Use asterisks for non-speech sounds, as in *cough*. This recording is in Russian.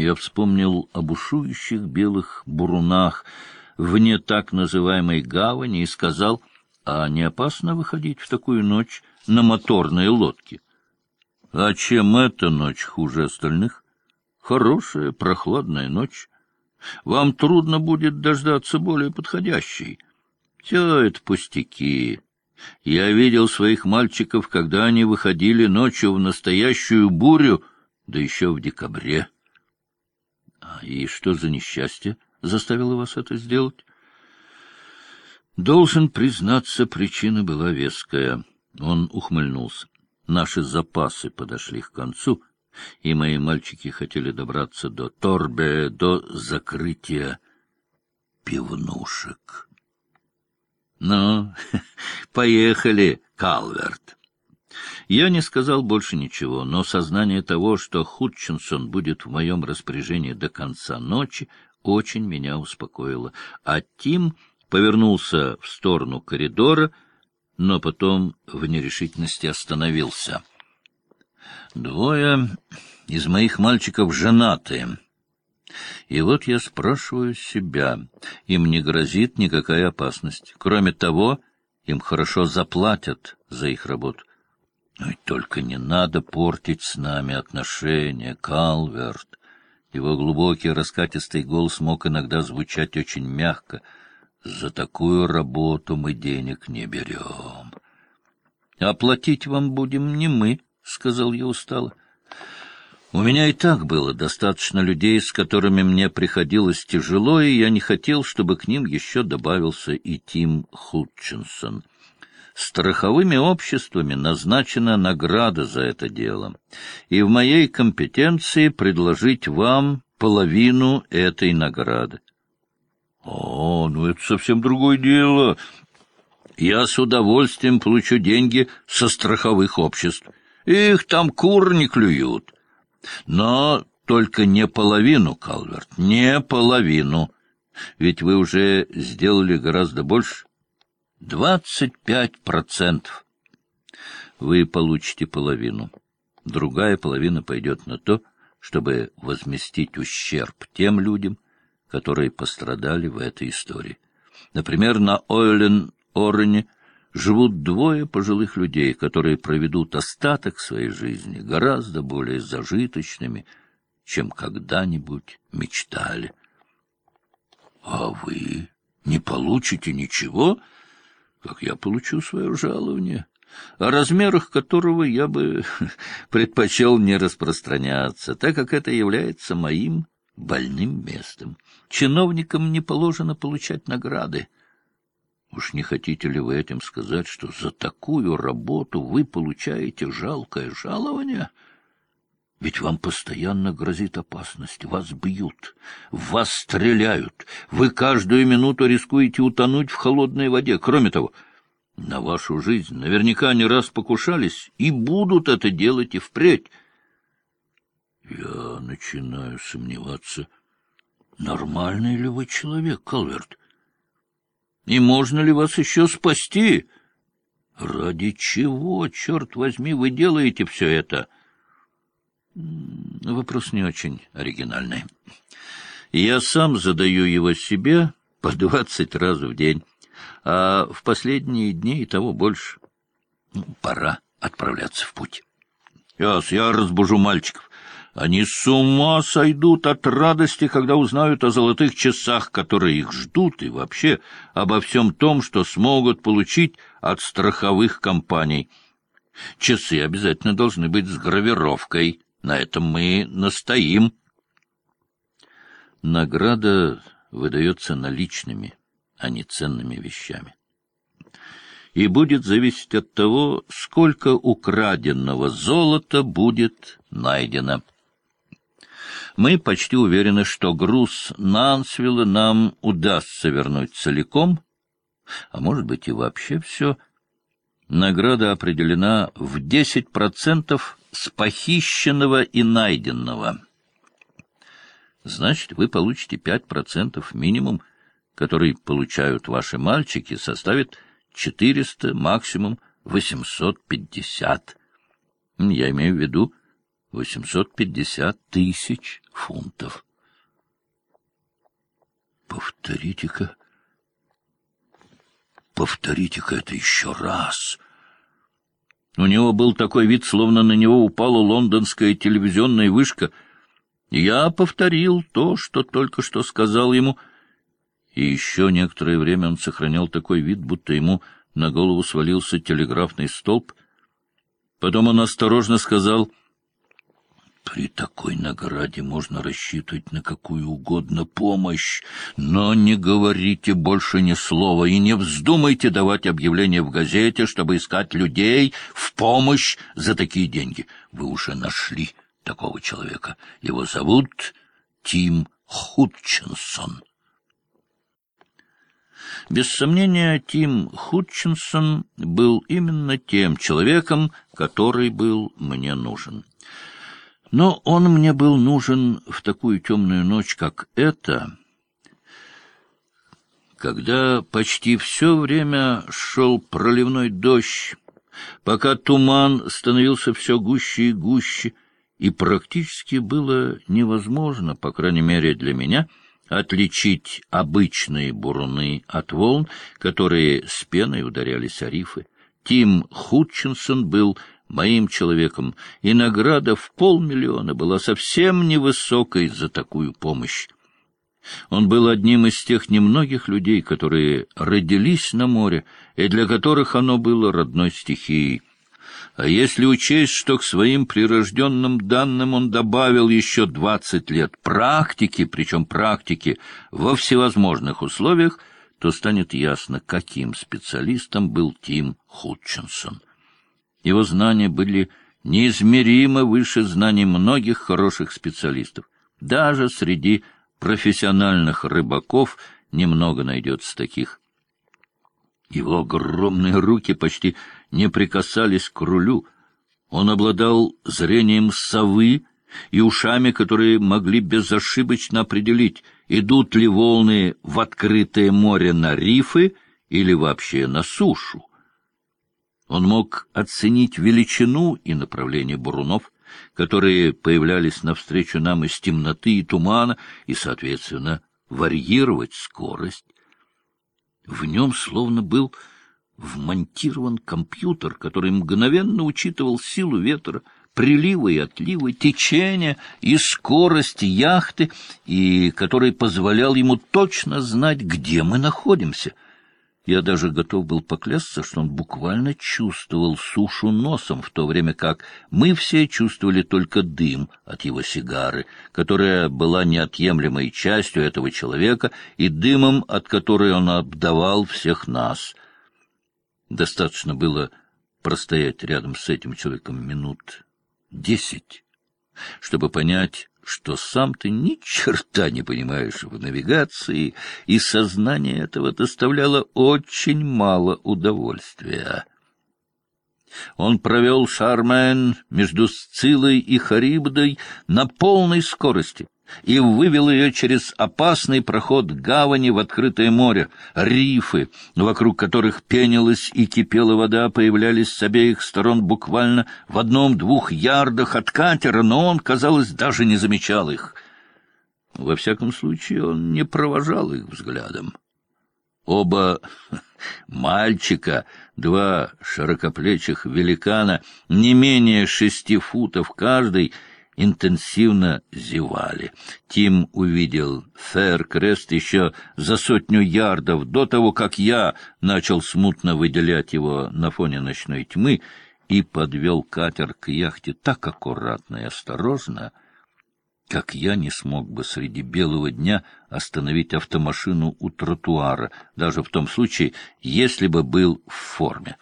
Я вспомнил об бушующих белых бурунах вне так называемой гавани и сказал, а не опасно выходить в такую ночь на моторной лодке? А чем эта ночь хуже остальных? Хорошая, прохладная ночь. Вам трудно будет дождаться более подходящей. Все это пустяки. Я видел своих мальчиков, когда они выходили ночью в настоящую бурю, да еще в декабре. И что за несчастье заставило вас это сделать? Должен признаться, причина была веская. Он ухмыльнулся. Наши запасы подошли к концу, и мои мальчики хотели добраться до Торбе, до закрытия пивнушек. Ну, *laughs* поехали, Калверт. Я не сказал больше ничего, но сознание того, что Хутчинсон будет в моем распоряжении до конца ночи, очень меня успокоило. А Тим повернулся в сторону коридора, но потом в нерешительности остановился. Двое из моих мальчиков женатые. И вот я спрашиваю себя, им не грозит никакая опасность. Кроме того, им хорошо заплатят за их работу. Но ведь только не надо портить с нами отношения, Калверт. Его глубокий раскатистый голос мог иногда звучать очень мягко. За такую работу мы денег не берем. — Оплатить вам будем не мы, — сказал я устало. У меня и так было достаточно людей, с которыми мне приходилось тяжело, и я не хотел, чтобы к ним еще добавился и Тим Хутчинсон страховыми обществами назначена награда за это дело, и в моей компетенции предложить вам половину этой награды. — О, ну это совсем другое дело. Я с удовольствием получу деньги со страховых обществ. Их там кур не клюют. Но только не половину, Калверт, не половину. Ведь вы уже сделали гораздо больше. Двадцать пять процентов. Вы получите половину. Другая половина пойдет на то, чтобы возместить ущерб тем людям, которые пострадали в этой истории. Например, на Ойлен-Орене живут двое пожилых людей, которые проведут остаток своей жизни гораздо более зажиточными, чем когда-нибудь мечтали. — А вы не получите ничего? — как я получу свое жалование, о размерах которого я бы *laughs* предпочел не распространяться, так как это является моим больным местом. Чиновникам не положено получать награды. Уж не хотите ли вы этим сказать, что за такую работу вы получаете жалкое жалование? Ведь вам постоянно грозит опасность, вас бьют, вас стреляют, вы каждую минуту рискуете утонуть в холодной воде. Кроме того, на вашу жизнь наверняка не раз покушались и будут это делать и впредь. Я начинаю сомневаться, нормальный ли вы человек, Калверт, и можно ли вас еще спасти? Ради чего, черт возьми, вы делаете все это? — Вопрос не очень оригинальный. Я сам задаю его себе *laughs* по двадцать раз в день, а в последние дни и того больше. Ну, пора отправляться в путь. Яс, я разбужу мальчиков. Они с ума сойдут от радости, когда узнают о золотых часах, которые их ждут, и вообще обо всем том, что смогут получить от страховых компаний. Часы обязательно должны быть с гравировкой. На этом мы настоим. Награда выдается наличными, а не ценными вещами. И будет зависеть от того, сколько украденного золота будет найдено. Мы почти уверены, что груз Нансвилла нам удастся вернуть целиком, а может быть и вообще все. Награда определена в десять процентов с похищенного и найденного. Значит, вы получите пять процентов минимум, который получают ваши мальчики, составит четыреста, максимум восемьсот пятьдесят. Я имею в виду восемьсот пятьдесят тысяч фунтов. Повторите-ка, повторите-ка это еще раз. У него был такой вид, словно на него упала лондонская телевизионная вышка. Я повторил то, что только что сказал ему, и еще некоторое время он сохранял такой вид, будто ему на голову свалился телеграфный столб. Потом он осторожно сказал — при такой награде можно рассчитывать на какую угодно помощь, но не говорите больше ни слова и не вздумайте давать объявление в газете, чтобы искать людей в помощь за такие деньги. Вы уже нашли такого человека. Его зовут Тим Хутчинсон. Без сомнения, Тим Хутчинсон был именно тем человеком, который был мне нужен. Но он мне был нужен в такую темную ночь, как эта, когда почти все время шел проливной дождь, пока туман становился все гуще и гуще, и практически было невозможно, по крайней мере для меня, отличить обычные буруны от волн, которые с пеной ударялись о рифы. Тим Хутчинсон был моим человеком, и награда в полмиллиона была совсем невысокой за такую помощь. Он был одним из тех немногих людей, которые родились на море, и для которых оно было родной стихией. А если учесть, что к своим прирожденным данным он добавил еще двадцать лет практики, причем практики во всевозможных условиях, то станет ясно, каким специалистом был Тим Хутчинсон. Его знания были неизмеримо выше знаний многих хороших специалистов. Даже среди профессиональных рыбаков немного найдется таких. Его огромные руки почти не прикасались к рулю. Он обладал зрением совы и ушами, которые могли безошибочно определить, идут ли волны в открытое море на рифы или вообще на сушу. Он мог оценить величину и направление бурунов, которые появлялись навстречу нам из темноты и тумана, и, соответственно, варьировать скорость. В нем словно был вмонтирован компьютер, который мгновенно учитывал силу ветра, приливы и отливы, течение и скорость яхты, и который позволял ему точно знать, где мы находимся — я даже готов был поклясться, что он буквально чувствовал сушу носом, в то время как мы все чувствовали только дым от его сигары, которая была неотъемлемой частью этого человека и дымом, от которой он обдавал всех нас. Достаточно было простоять рядом с этим человеком минут десять, чтобы понять, что сам ты ни черта не понимаешь в навигации, и сознание этого доставляло очень мало удовольствия. Он провел Шармен между Сцилой и Харибдой на полной скорости — и вывел ее через опасный проход гавани в открытое море. Рифы, вокруг которых пенилась и кипела вода, появлялись с обеих сторон буквально в одном-двух ярдах от катера, но он, казалось, даже не замечал их. Во всяком случае, он не провожал их взглядом. Оба мальчика, два широкоплечих великана, не менее шести футов каждый — интенсивно зевали. Тим увидел Фэр-Крест еще за сотню ярдов до того, как я начал смутно выделять его на фоне ночной тьмы и подвел катер к яхте так аккуратно и осторожно, как я не смог бы среди белого дня остановить автомашину у тротуара, даже в том случае, если бы был в форме.